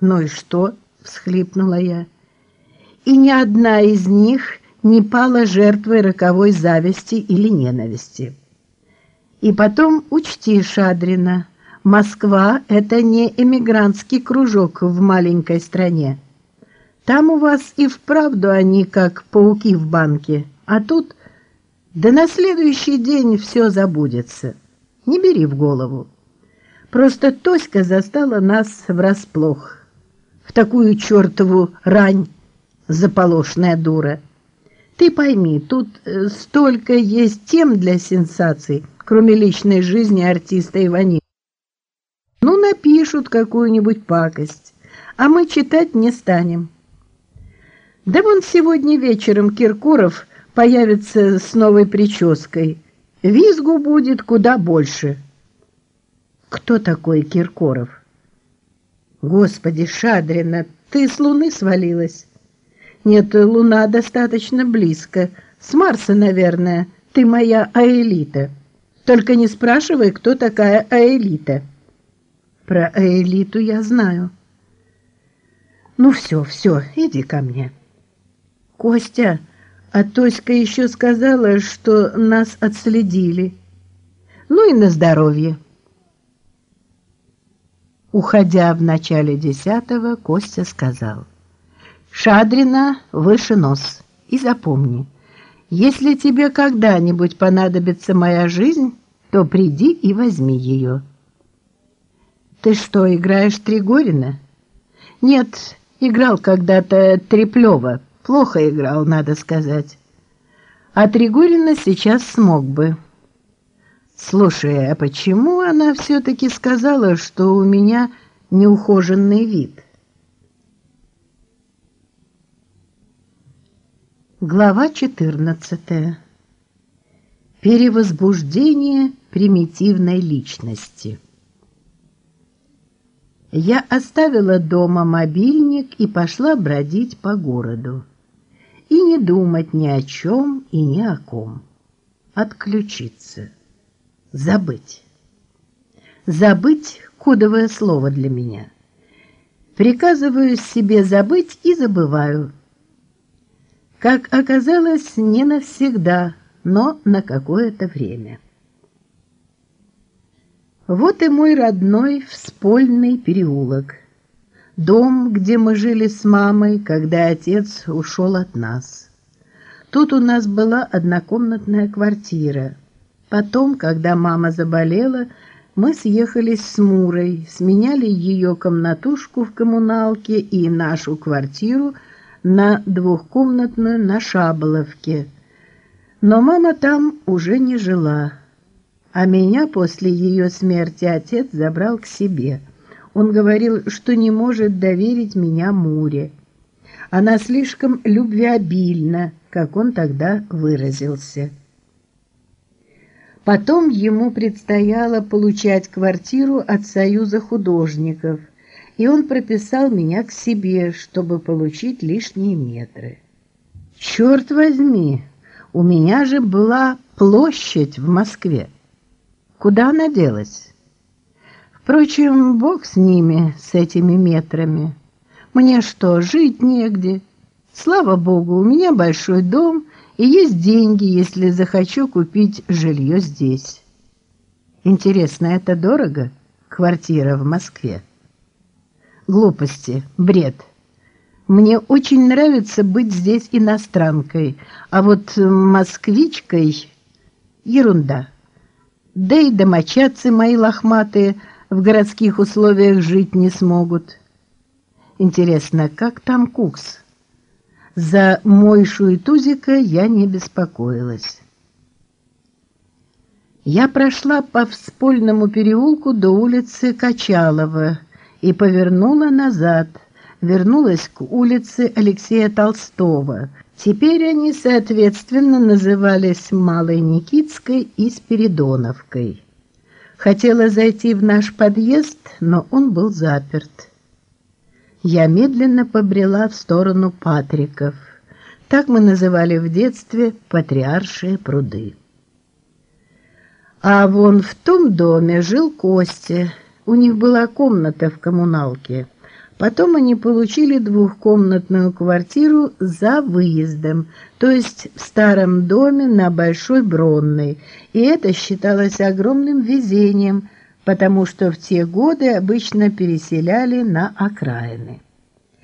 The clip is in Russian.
«Ну и что?» — всхлипнула я. «И ни одна из них не пала жертвой роковой зависти или ненависти. И потом учти, Шадрина, Москва — это не эмигрантский кружок в маленькой стране. Там у вас и вправду они как пауки в банке, а тут да на следующий день все забудется. Не бери в голову. Просто Тоська застала нас врасплох. В такую чертову рань, заполошная дура. Ты пойми, тут э, столько есть тем для сенсаций, кроме личной жизни артиста Ивани. Ну, напишут какую-нибудь пакость, а мы читать не станем. Да вон сегодня вечером Киркоров появится с новой прической. Визгу будет куда больше. Кто такой Киркоров? Господи, Шадрина, ты с луны свалилась? Нет, луна достаточно близко. С Марса, наверное. Ты моя Аэлита. Только не спрашивай, кто такая Аэлита. Про Аэлиту я знаю. Ну все, все, иди ко мне. Костя, а Тоська еще сказала, что нас отследили. Ну и на здоровье. Уходя в начале десятого, Костя сказал. «Шадрина выше нос. И запомни, если тебе когда-нибудь понадобится моя жизнь, то приди и возьми ее». «Ты что, играешь Тригорина?» «Нет, играл когда-то Треплева». Плохо играл, надо сказать. А Тригорина сейчас смог бы. Слушай, а почему она все-таки сказала, что у меня неухоженный вид? Глава 14. Перевозбуждение примитивной личности. Я оставила дома мобильник и пошла бродить по городу и не думать ни о чем и ни о ком. Отключиться. Забыть. Забыть — кодовое слово для меня. Приказываю себе забыть и забываю. Как оказалось, не навсегда, но на какое-то время. Вот и мой родной вспольный переулок — Дом, где мы жили с мамой, когда отец ушел от нас. Тут у нас была однокомнатная квартира. Потом, когда мама заболела, мы съехались с Мурой, сменяли ее комнатушку в коммуналке и нашу квартиру на двухкомнатную на Шаболовке. Но мама там уже не жила, а меня после ее смерти отец забрал к себе – он говорил, что не может доверить меня Муре. Она слишком любвеобильна, как он тогда выразился. Потом ему предстояло получать квартиру от Союза художников, и он прописал меня к себе, чтобы получить лишние метры. Черт возьми, у меня же была площадь в Москве. Куда она делась? Впрочем, бог с ними, с этими метрами. Мне что, жить негде? Слава богу, у меня большой дом и есть деньги, если захочу купить жилье здесь. Интересно, это дорого? Квартира в Москве. Глупости, бред. Мне очень нравится быть здесь иностранкой, а вот москвичкой — ерунда. Да и домочадцы мои лохматые — в городских условиях жить не смогут. Интересно, как там Кукс? За Мойшу и Тузика я не беспокоилась. Я прошла по вспольному переулку до улицы Качалова и повернула назад, вернулась к улице Алексея Толстого. Теперь они, соответственно, назывались Малой Никитской и Спиридоновкой. Хотела зайти в наш подъезд, но он был заперт. Я медленно побрела в сторону Патриков. Так мы называли в детстве патриаршие пруды. А вон в том доме жил Костя. У них была комната в коммуналке. Потом они получили двухкомнатную квартиру за выездом, то есть в старом доме на Большой Бронной, и это считалось огромным везением, потому что в те годы обычно переселяли на окраины.